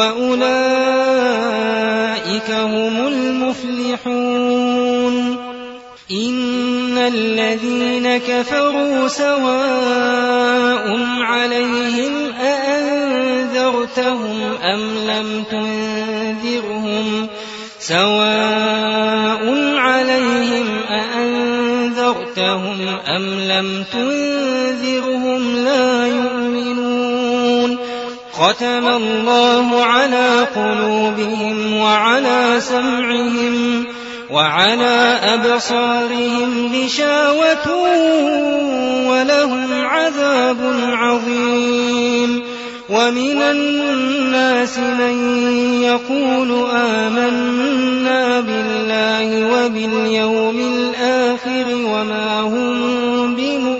وأولئك هم المفلحون إن الذين كفروا سواء عليهم أأنذرتهم أم لم تنذرهم سواء عليهم أأنذرتهم أم لم تنذرهم لا ختم الله على قلوبهم وعلى سمعهم وعلى أبصارهم غشاوة ولهم عذاب عظيم ومن الناس من يقول آمنا بالله وباليوم الآخر وما هم بمؤمنين.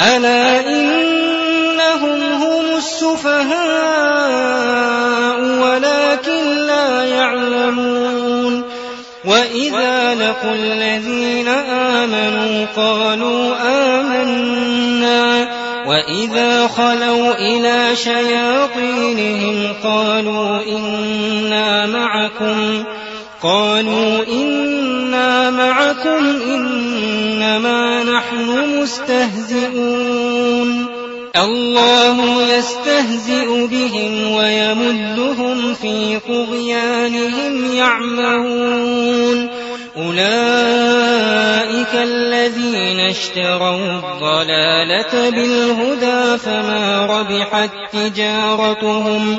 ألا إنهم هم السفهاء ولكن لا يعلمون وإذا لقوا الذين آمنوا قالوا آمنا وإذا خلوا إلى شياطينهم قالوا إنا معكم قالوا إنا معكم إنما نحن مستهزئون. الله يستهزئ بهم ويمدهم في طغيانهم يعمهون. أولئك الذين اشتروا الضلالة بالهدى فما ربحت تجارتهم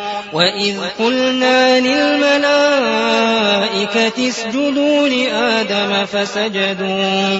وإذ قلنا للملائكة اسجدوا لآدم فسجدوا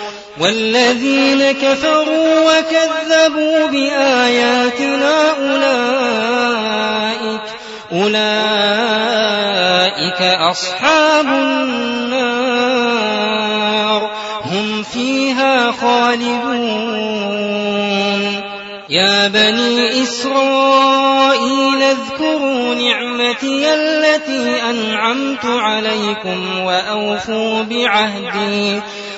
والذين كفروا وكذبوا بآياتنا أولئك أولئك أصحاب النار. هم فيها خالدون. يا بني إسرائيل اذكروا نعمتي التي أنعمت عليكم وأوفوا بعهدي.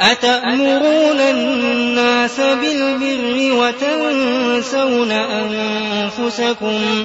أتأمرون الناس بالبر وتنسون أنفسكم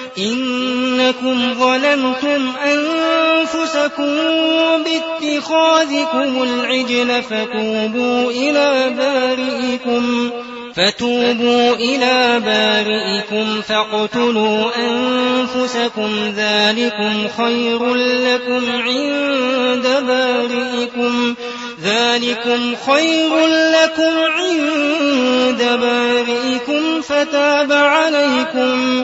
إنكم ظلمتم أنفسكم باتخاذكم العجل فتوبوا إلى بارئكم فتوبوا إلى بارئكم فاقتلوا أنفسكم ذلكم خير لكم عند بارئكم ذلكم خير لكم عند بارئكم فتاب عليكم.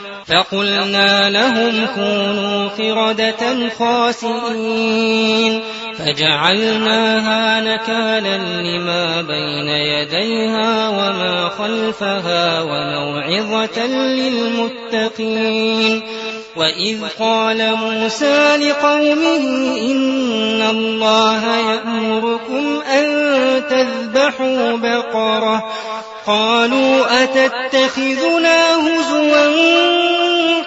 فقلنا لهم كونوا قردة خاسئين. فجعلناها نكالا لما بين يديها وما خلفها وموعظة للمتقين. وإذ قال موسى لقومه إن الله يأمركم أن تذبحوا بقرة. قالوا أتتخذنا هزوا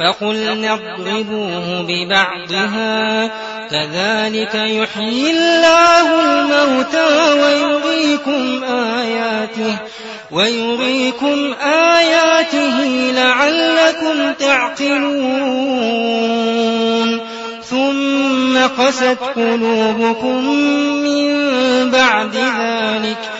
فقلنا اضربوه ببعضها كذلك يحيي الله الموتى ويريكم آياته ويريكم آياته لعلكم تعقلون. ثم قست قلوبكم من بعد ذلك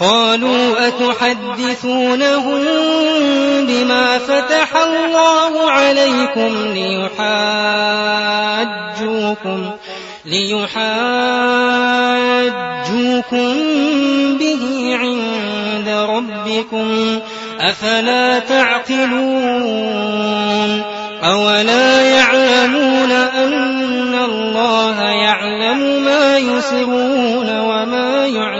قالوا أتحدثونهم بما فتح الله عليكم ليحاجوكم ليحاجوكم به عند ربكم أفلا تعقلون أولا يعلمون أن الله يعلم ما يسرون وما يعلنون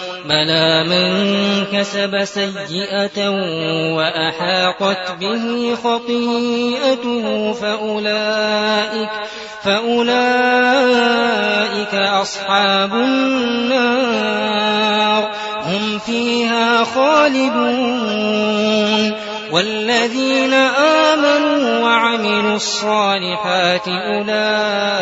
بلى من كسب سيئة وأحاطت به خطيئته فأولئك فأولئك أصحاب النار هم فيها خالدون والذين آمنوا وعملوا الصالحات أولئك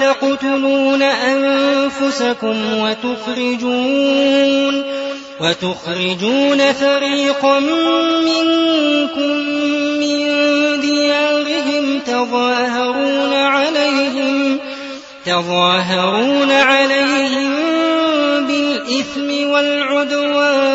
تقتلون أنفسكم وتخرجون وتخرجون فريقا منكم من ديارهم تظاهرون عليهم تظاهرون عليهم بالإثم والعدوان.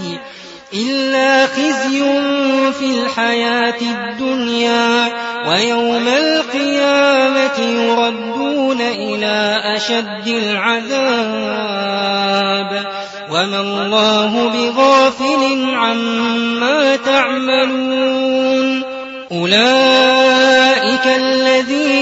إلا خزي في الحياة الدنيا ويوم القيامة يردون إلى أشد العذاب وما الله بغافل عما تعملون أولئك الذين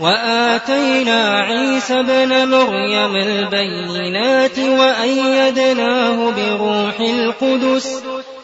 وآتينا عيسى بن مريم البينات وأيدناه بروح القدس.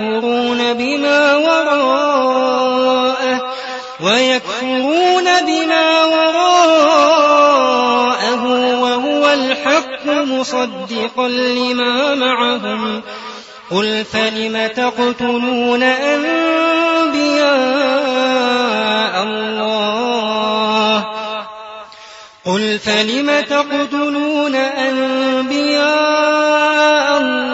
ويكفرون بما وراءه ويكفرون بما وراءه وهو الحق مصدقا لما معهم قل فلم تقتلون أنبياء الله قل فلم تقتلون أنبياء الله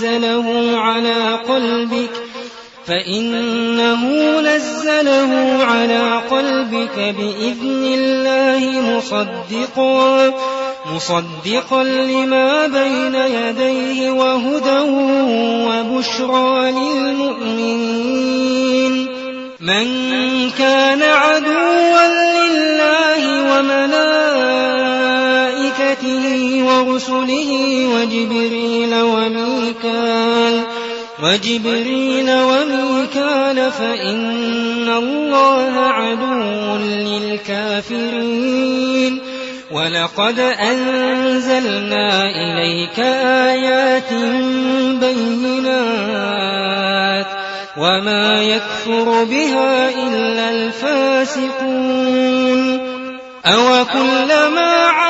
نزله على قلبك فإنه نزله على قلبك بإذن الله مصدقا مصدقا لما بين يديه وهدى وبشرى للمؤمنين. من كان عدوا لله وملائكته ورسله وجبريل وميكال وجبريل وميكال فإن الله عدو للكافرين. ولقد أنزلنا إليك آيات بينات وما يكفر بها إلا الفاسقون. أو كلما عاهدوا عهدا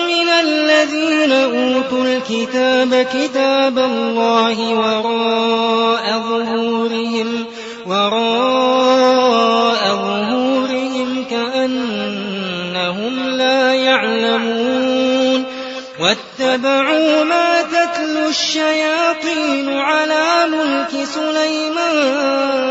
الذين أوتوا الكتاب كتاب الله وراء ظهورهم وراء ظهورهم كأنهم لا يعلمون. واتبعوا ما تتلو الشياطين على ملك سليمان.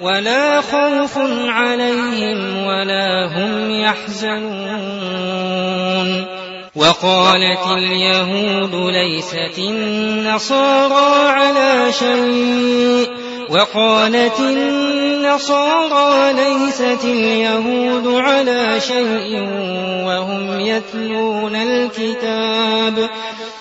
ولا خوف عليهم ولا هم يحزنون. وقالت اليهود ليست النصارى على شيء. وقالت النصارى ليست اليهود على شيء. وهم يتلون الكتاب.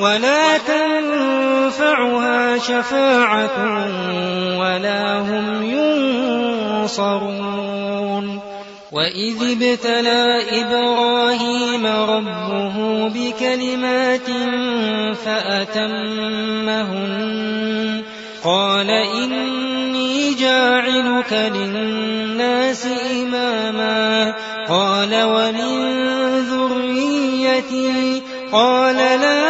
ولا تنفعها شفاعة ولا هم ينصرون. وإذ ابتلى إبراهيم ربه بكلمات فأتمهن. قال إني جاعلك للناس إماما. قال ومن ذريتي؟ قال لا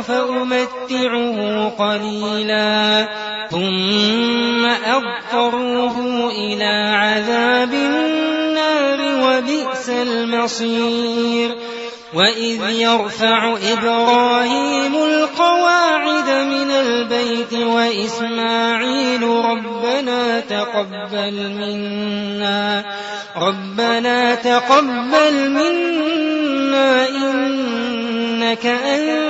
فأمتعه قليلا ثم أضطروه إلى عذاب النار وبئس المصير. وإذ يرفع إبراهيم القواعد من البيت وإسماعيل ربنا تقبل منا ربنا تقبل منا إنك أنت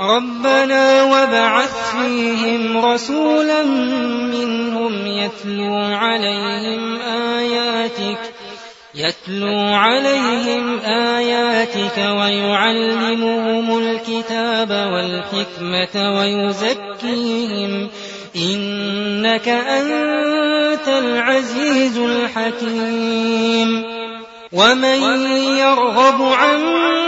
ربنا وابعث فيهم رسولا منهم يتلو عليهم آياتك يتلو عليهم آياتك ويعلمهم الكتاب والحكمة ويزكيهم إنك أنت العزيز الحكيم. ومن يرغب عن ملة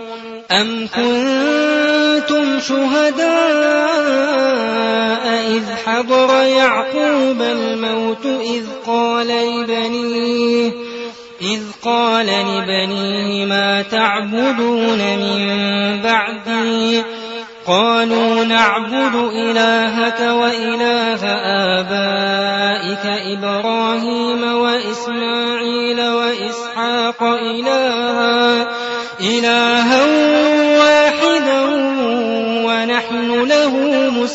أم كنتم شهداء إذ حضر يعقوب الموت إذ قال لبنيه إذ قال لبنيه ما تعبدون من بعدي؟ قالوا نعبد إلهك وإله آبائك إبراهيم وإسماعيل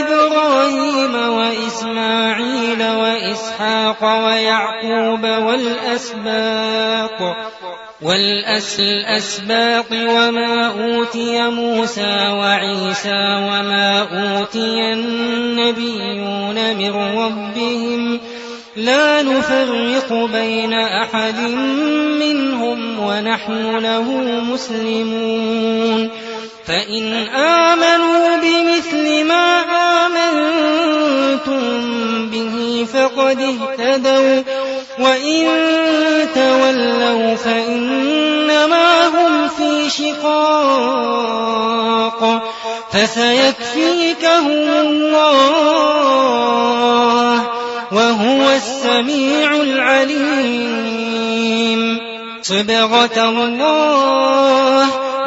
إبراهيم وإسحاق ويعقوب والأسباط والأسباط وما أوتي موسى وعيسى وما أوتي النبيون من ربهم لا نفرق بين أحد منهم ونحن له مسلمون فإن آمنوا بمثل ما آمنتم به فقد اهتدوا وإن تولوا فإنما هم في شقاق فسيكفيكهم الله وهو السميع العليم صبغة الله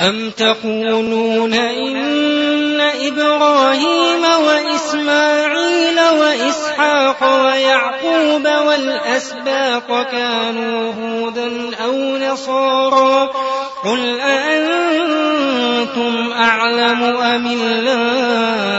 أم تقولون إن إبراهيم وإسماعيل وإسحاق ويعقوب والأسباط كانوا هودا أو نصارى قل أأنتم أعلم أم الله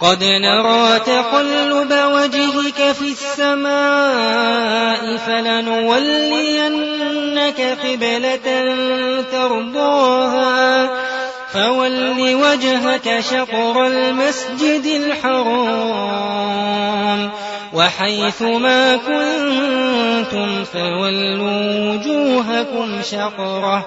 قد نرى تقلب وجهك في السماء فلنولينك قبلة ترضاها. فول وجهك شطر المسجد الحرام. وحيث ما كنتم فولوا وجوهكم شطره.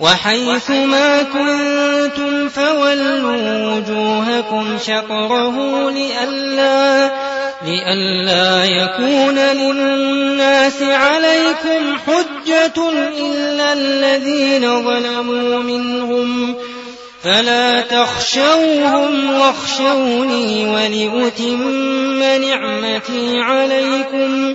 وحيث ما كنتم فولوا وجوهكم شطره لئلا لئلا يكون للناس عليكم حجة إلا الذين ظلموا منهم فلا تخشوهم واخشوني ولأتم نعمتي عليكم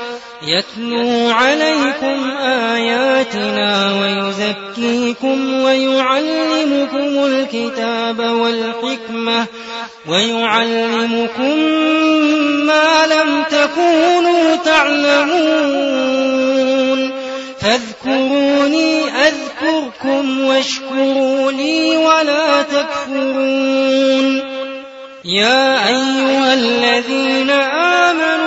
يتلو عليكم آياتنا ويزكيكم ويعلمكم الكتاب والحكمة ويعلمكم ما لم تكونوا تعلمون. فاذكروني أذكركم واشكروا لي ولا تكفرون. يا أيها الذين آمنوا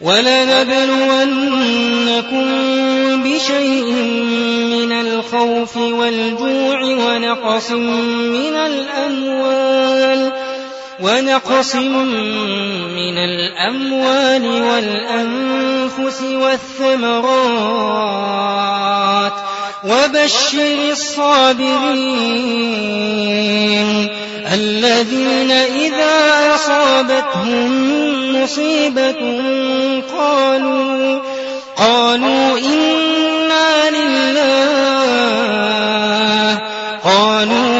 ولنبلونكم بشيء من الخوف والجوع ونقص من الأموال ونقص من الأموال والأنفس والثمرات وبشر الصابرين الذين إذا أصابتهم مصيبة قالوا قالوا إنا لله قالوا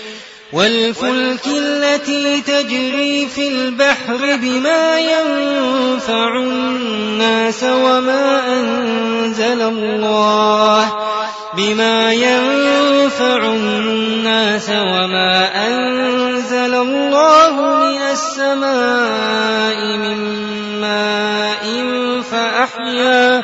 والفلك التي تجري في البحر بما ينفع الناس وما أنزل الله بما ينفع الناس وما أنزل الله من السماء من ماء فأحيا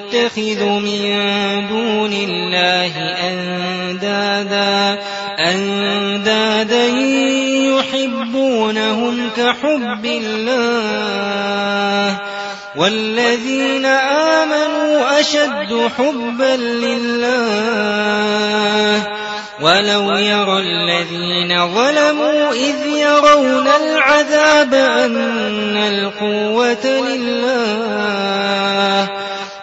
يتخذ من دون الله أندادا أندادا يحبونهم كحب الله. والذين آمنوا أشد حبا لله. ولو يرى الذين ظلموا إذ يرون العذاب أن القوة لله.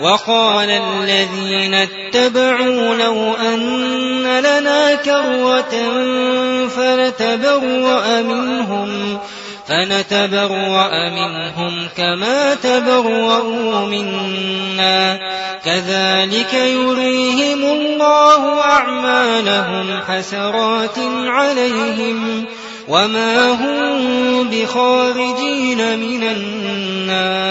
وقال الذين اتبعوا لو أن لنا كروة فنتبرأ منهم فنتبرأ منهم كما تبرؤوا منا. كذلك يريهم الله أعمالهم حسرات عليهم وما هم بخارجين من النار.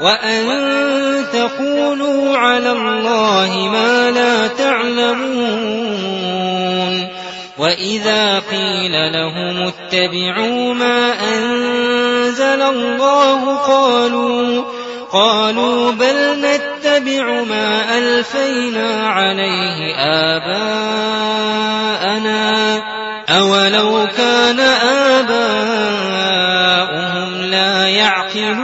وأن تقولوا على الله ما لا تعلمون وإذا قيل لهم اتبعوا ما أنزل الله قالوا قالوا بل نتبع ما ألفينا عليه آباءنا أولو كان آباؤهم لا يعقلون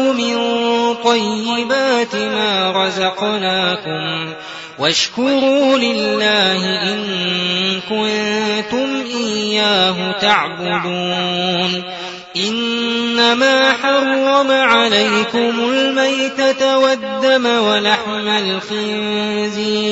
من طيبات ما رزقناكم واشكروا لله إن كنتم إياه تعبدون إنما حرم عليكم الميتة والدم ولحم الخنزير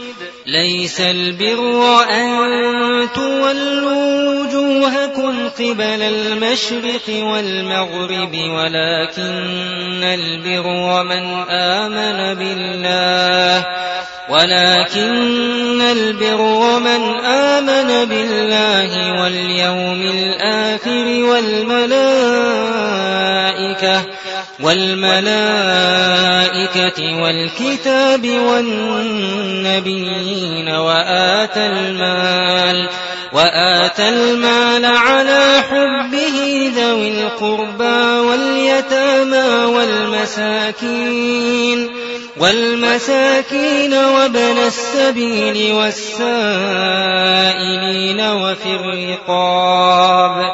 ليس البر أن تولوا وجوهكم قبل المشرق والمغرب ولكن البر من آمن بالله. ولكن البر من آمن بالله واليوم الآخر والملائكة. والملائكة والكتاب والنبيين وآتى المال وآتى المال على حبه ذوي القربى واليتامى والمساكين والمساكين وابن السبيل والسائلين وفي الرقاب.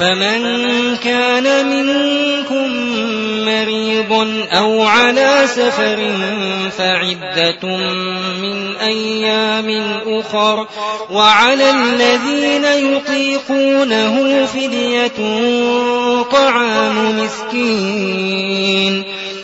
فمن كان منكم مريض أو على سفر فعدة من أيام أخر وعلى الذين يطيقونه فدية طعام مسكين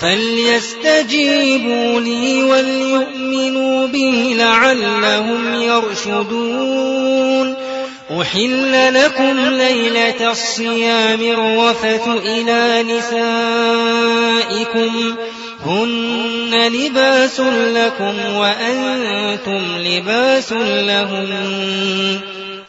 فليستجيبوا لي وليؤمنوا بي لعلهم يرشدون. أحل لكم ليلة الصيام الرفث إلى نسائكم. هن لباس لكم وأنتم لباس لهم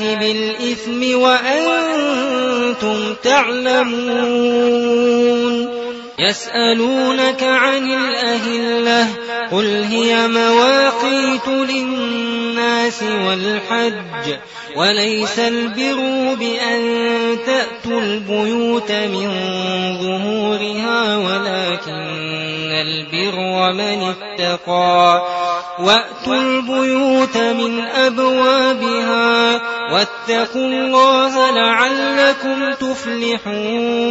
بالإثم وأنتم تعلمون. يسألونك عن الأهلة قل هي مواقيت للناس والحج وليس البر بأن تأتوا البيوت من ظهورها ولكن البر من اتقى وأتوا البيوت من أبوابها واتقوا الله لعلكم تفلحون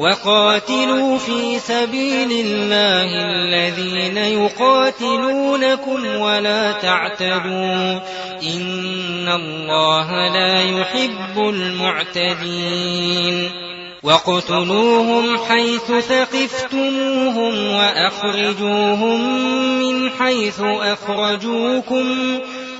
وقاتلوا في سبيل الله الذين يقاتلونكم ولا تعتدوا إن الله لا يحب المعتدين واقتلوهم حيث ثقفتموهم وأخرجوهم من حيث أخرجوكم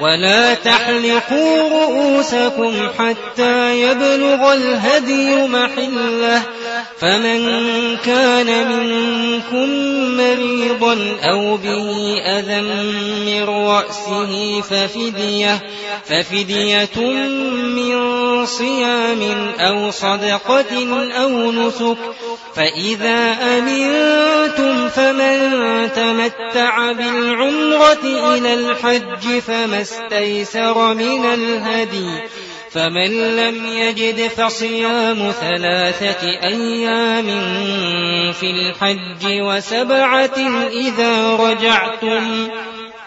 ولا تحلقوا رؤوسكم حتى يبلغ الهدي محله. فمن كان منكم مريضا أو به أذى من رأسه ففدية ففدية من صيام أو صدقة أو نسك. فإذا أمنتم فمن تمتع بالعمرة إلى الحج فما استيسر من الهدي فمن لم يجد فصيام ثلاثة أيام في الحج وسبعة إذا رجعتم.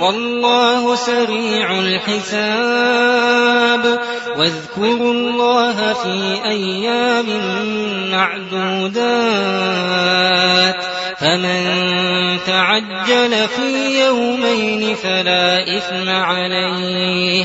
والله سريع الحساب. واذكروا الله في أيام معدودات. فمن تعجل في يومين فلا إثم عليه.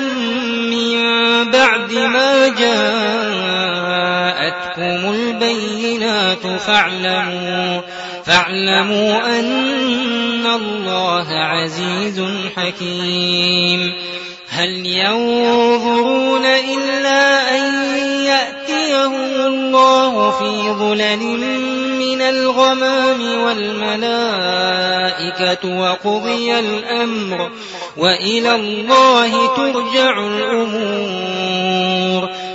ما جاءتكم البينات فاعلموا فاعلموا أن الله عزيز حكيم. هل ينظرون إلا أن يأتيهم الله في ظلل من الغمام والملائكة وقضي الأمر وإلى الله ترجع الأمور.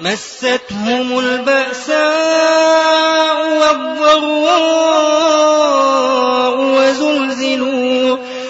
مستهم البأساء والضراء وزلزلوا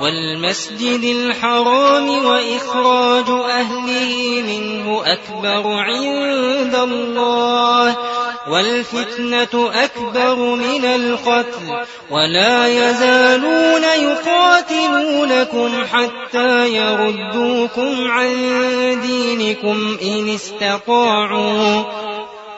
والمسجد الحرام وإخراج أهله منه أكبر عند الله والفتنة أكبر من القتل ولا يزالون يقاتلونكم حتى يردوكم عن دينكم إن استطاعوا.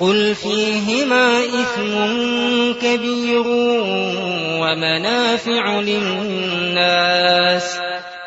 قل فيهما إثم كبير ومنافع للناس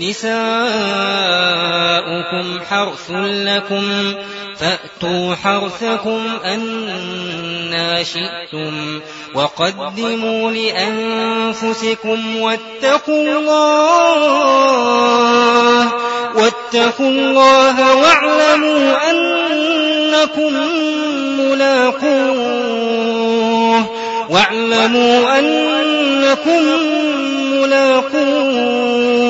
نساؤكم حرث لكم فأتوا حرثكم أنا شئتم وقدموا لأنفسكم واتقوا الله واتقوا الله واعلموا أنكم ملاقوه واعلموا أنكم ملاقوه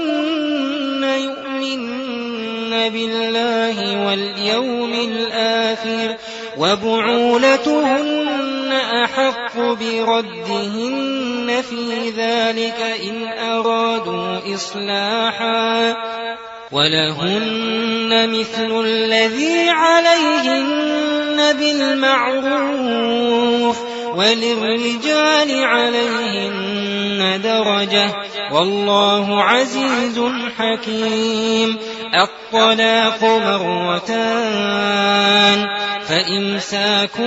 يؤمن بالله واليوم الآخر وبعولتهن أحق بردهن في ذلك إن أرادوا إصلاحا ولهن مثل الذي عليهن بالمعروف وللرجال عليهن درجة. والله عزيز حكيم. الطلاق مرتان. فإمساك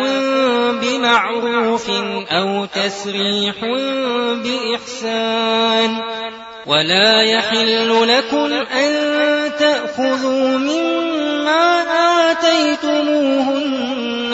بمعروف أو تسريح بإحسان. ولا يحل لكم أن تأخذوا مما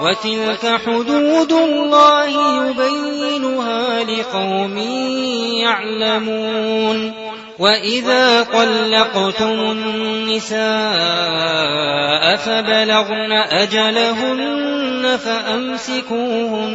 وتلك حدود الله يبينها لقوم يعلمون. وإذا طلقتم النساء فبلغن أجلهن فأمسكوهن.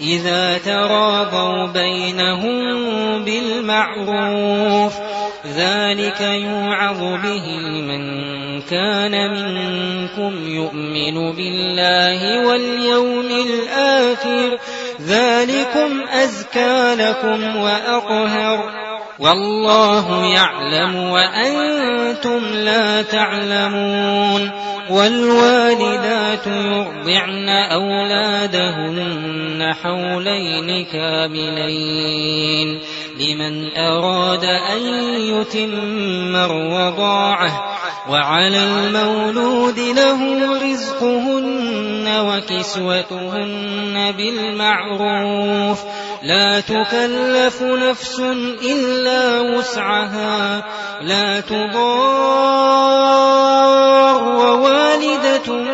إذا تراضوا بينهم بالمعروف ذلك يوعظ به من كان منكم يؤمن بالله واليوم الآخر. ذلكم أزكى لكم وأطهر. والله يعلم وأنتم لا تعلمون والوالدات يرضعن أولادهن حولين كاملين لمن أراد أن يتم الرضاعة وعلى المولود له رزقهن وكسوتهن بالمعروف. لا تكلف نفس إلا وسعها. لا تضار والدة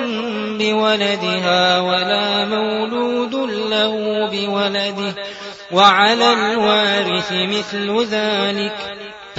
بولدها ولا مولود له بولده. وعلى الوارث مثل ذلك.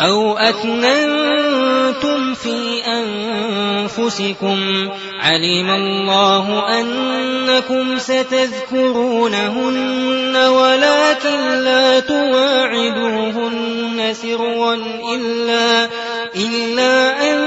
أو أكننتم في أنفسكم علم الله أنكم ستذكرونهن ولكن لا تواعدوهن سرا إلا, إلا أن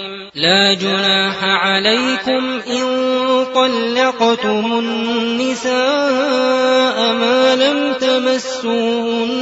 لا جناح عليكم إن طلقتم النساء ما لم تمسوهن.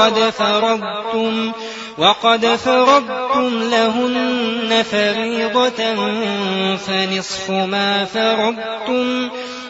فرضتم وقد فرضتم لهن فريضة فنصف ما فرضتم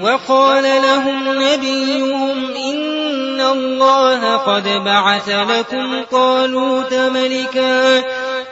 وقال لهم نبيهم إن الله قد بعث لكم طالوت ملكا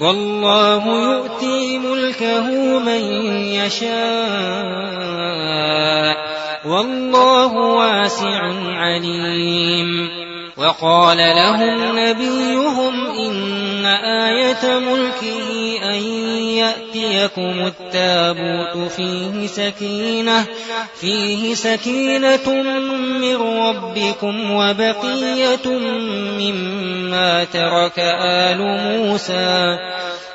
والله يؤتي ملكه من يشاء. والله واسع عليم. وقال لهم نبيهم إن آية ملكه أن يأتيكم التابوت فيه سكينة فيه سكينة من ربكم وبقية مما ترك آل موسى.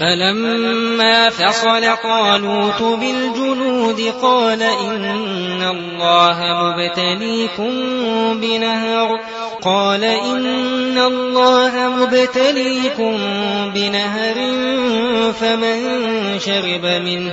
فلما فصل طالوت بالجنود قال إن الله مبتليكم بنهر قال إن الله مبتليكم بنهر فمن شرب منه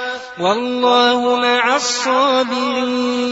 والله مع الصابرين.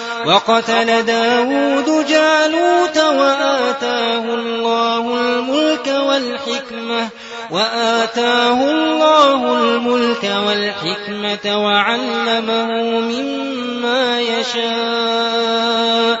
وقتل داود جالوت وآتاه الله الملك والحكمة وآتاه الله الملك والحكمة وعلمه مما يشاء.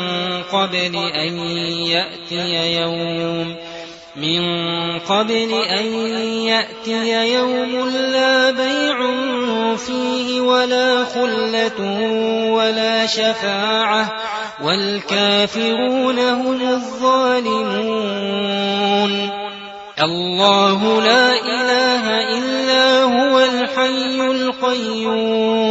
قبل أن يأتي يوم. من قبل أن يأتي يوم لا بيع فيه ولا خلة ولا شفاعة والكافرون هم الظالمون. الله لا إله إلا هو الحي القيوم.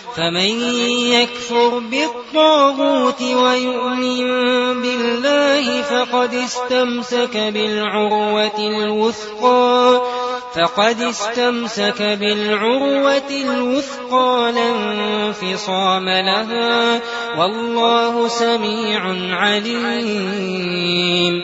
فمن يكفر بالطاغوت ويؤمن بالله فقد استمسك بالعروة الوثقى فقد استمسك بالعروة الوثقى لا انفصام لها والله سميع عليم.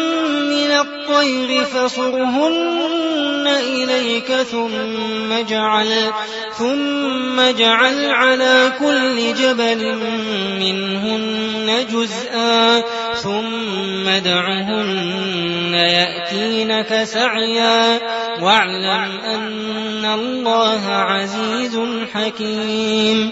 الطير فصرهن إليك ثم اجعل ثم اجعل على كل جبل منهن جزءا ثم ادعهن يأتينك سعيا. واعلم أن الله عزيز حكيم.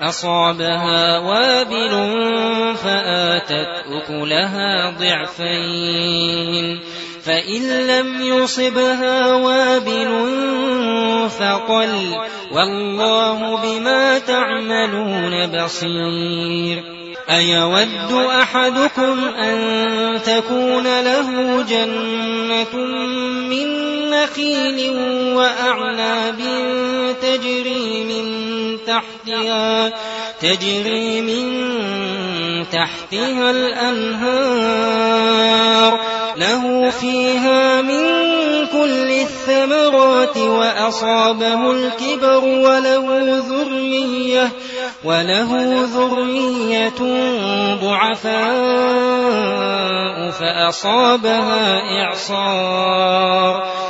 أصابها وابل فآتت أكلها ضعفين. فإن لم يصبها وابل فقل والله بما تعملون بصير. أيود أحدكم أن تكون له جنة من نخيل وأعناب تجري من تحتها تجري من تحتها الأنهار. له فيها من كل الثمرات وأصابه الكبر وله ذرية وله ذرية ضعفاء فأصابها إعصار.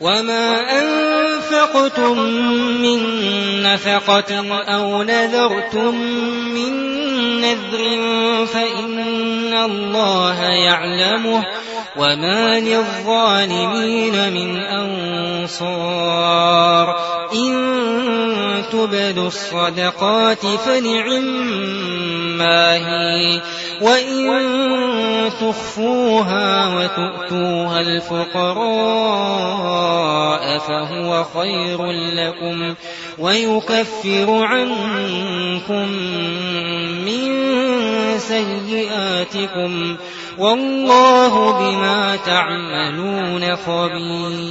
وما أنفقتم من نفقة أو نذرتم من نذر فإن الله يعلمه وما للظالمين من أنصار إن تبدوا الصدقات فنعما هي وإن تخفوها وتؤتوها الفقراء فهو خير لكم ويكفر عنكم من سيئاتكم والله بما تعملون خبير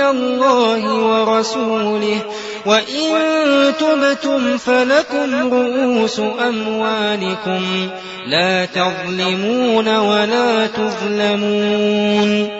الله ورسوله. وإن تبتم فلكم رؤوس أموالكم. لا تظلمون ولا تظلمون.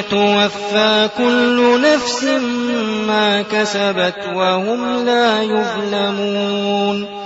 توفى كل نفس ما كسبت وهم لا يظلمون.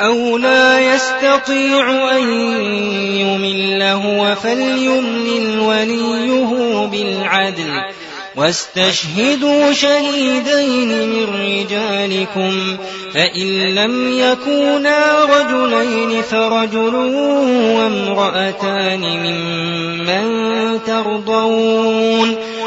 أو لا يستطيع أن يمل هو فليملل وليه بالعدل. واستشهدوا شهيدين من رجالكم فإن لم يكونا رجلين فرجل وامرأتان ممن ترضون.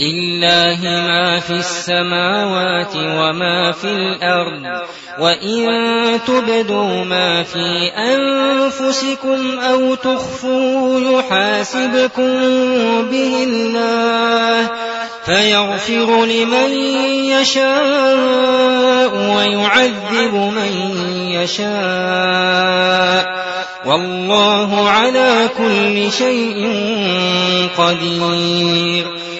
لله ما في السماوات وما في الأرض وإن تبدوا ما في أنفسكم أو تخفوا يحاسبكم به الله فيغفر لمن يشاء ويعذب من يشاء والله على كل شيء قدير.